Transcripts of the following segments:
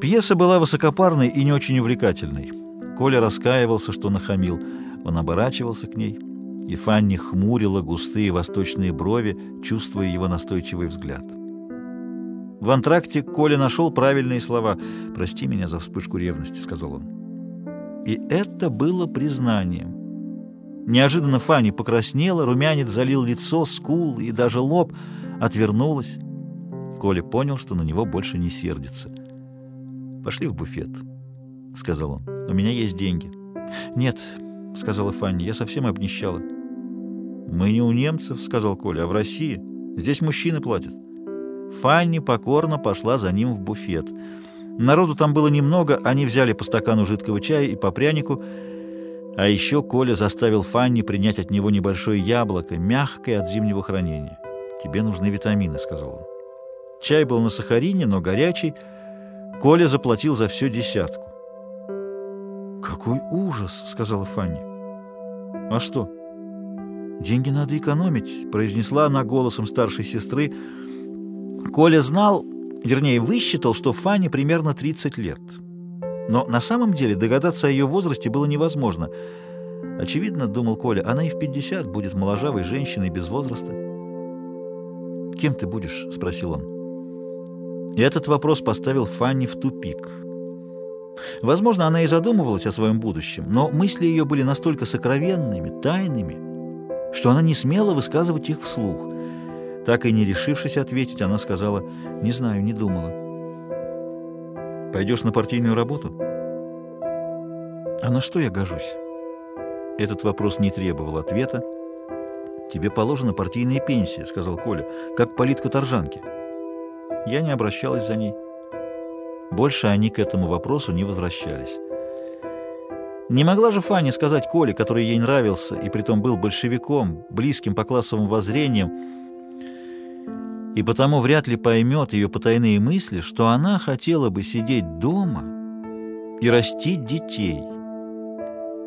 Пьеса была высокопарной и не очень увлекательной. Коля раскаивался, что нахамил. Он оборачивался к ней, и Фанни хмурила густые восточные брови, чувствуя его настойчивый взгляд. В антракте Коля нашел правильные слова. «Прости меня за вспышку ревности», — сказал он. И это было признанием. Неожиданно Фанни покраснела, румянец залил лицо, скул и даже лоб, отвернулась. Коля понял, что на него больше не сердится. «Пошли в буфет», — сказал он. «У меня есть деньги». «Нет», — сказала Фанни, — «я совсем обнищала». «Мы не у немцев», — сказал Коля, — «а в России. Здесь мужчины платят». Фанни покорно пошла за ним в буфет. Народу там было немного, они взяли по стакану жидкого чая и по прянику, а еще Коля заставил Фанни принять от него небольшое яблоко, мягкое от зимнего хранения. «Тебе нужны витамины», — сказал он. Чай был на сахарине, но горячий. Коля заплатил за все десятку. «Какой ужас!» — сказала Фанни. «А что?» «Деньги надо экономить», — произнесла она голосом старшей сестры. Коля знал, вернее, высчитал, что Фанни примерно 30 лет. Но на самом деле догадаться о ее возрасте было невозможно. Очевидно, думал Коля, она и в 50 будет моложавой женщиной без возраста. «Кем ты будешь?» — спросил он. И этот вопрос поставил Фанни в тупик. Возможно, она и задумывалась о своем будущем, но мысли ее были настолько сокровенными, тайными, что она не смела высказывать их вслух. Так и не решившись ответить, она сказала, «Не знаю, не думала». «Пойдешь на партийную работу?» «А на что я гожусь?» Этот вопрос не требовал ответа. «Тебе положена партийная пенсия», — сказал Коля, — «как политкоторжанке». Я не обращалась за ней. Больше они к этому вопросу не возвращались. Не могла же Фанни сказать Коле, который ей нравился и притом был большевиком, близким по классовым воззрениям, и потому вряд ли поймет ее потайные мысли, что она хотела бы сидеть дома и растить детей,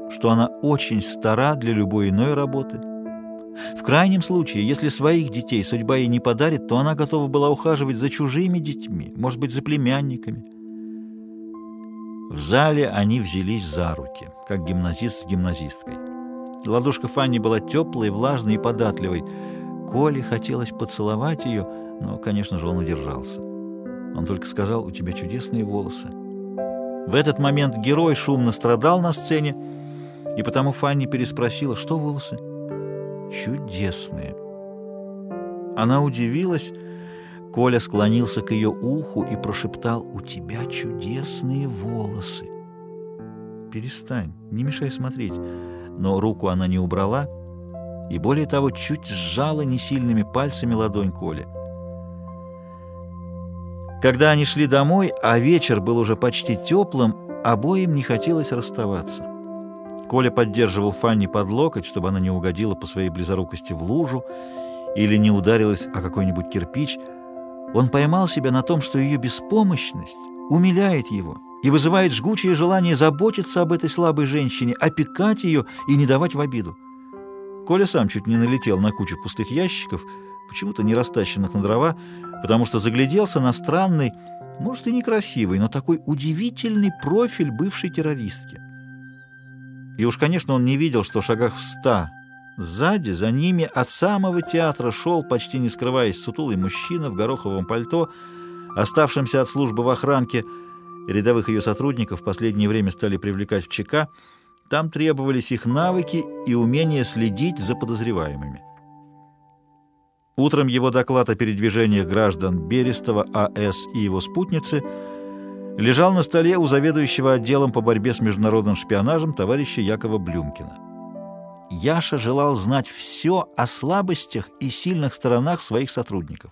что она очень стара для любой иной работы. В крайнем случае, если своих детей судьба ей не подарит, то она готова была ухаживать за чужими детьми, может быть, за племянниками. В зале они взялись за руки, как гимназист с гимназисткой. Ладошка Фанни была теплой, влажной и податливой. Коле хотелось поцеловать ее, но, конечно же, он удержался. Он только сказал, у тебя чудесные волосы. В этот момент герой шумно страдал на сцене, и потому Фанни переспросила, что волосы? Чудесные. Она удивилась, Коля склонился к ее уху и прошептал «У тебя чудесные волосы». «Перестань, не мешай смотреть». Но руку она не убрала и, более того, чуть сжала несильными пальцами ладонь Коля. Когда они шли домой, а вечер был уже почти теплым, обоим не хотелось расставаться. Коля поддерживал Фанни под локоть, чтобы она не угодила по своей близорукости в лужу или не ударилась о какой-нибудь кирпич – он поймал себя на том, что ее беспомощность умиляет его и вызывает жгучее желание заботиться об этой слабой женщине, опекать ее и не давать в обиду. Коля сам чуть не налетел на кучу пустых ящиков, почему-то не растащенных на дрова, потому что загляделся на странный, может и некрасивый, но такой удивительный профиль бывшей террористки. И уж, конечно, он не видел, что в шагах в ста Сзади, за ними, от самого театра шел, почти не скрываясь, сутулый мужчина в гороховом пальто, оставшимся от службы в охранке. Рядовых ее сотрудников в последнее время стали привлекать в ЧК. Там требовались их навыки и умение следить за подозреваемыми. Утром его доклад о передвижениях граждан Берестова, А.С. и его спутницы лежал на столе у заведующего отделом по борьбе с международным шпионажем товарища Якова Блюмкина. Яша желал знать все о слабостях и сильных сторонах своих сотрудников.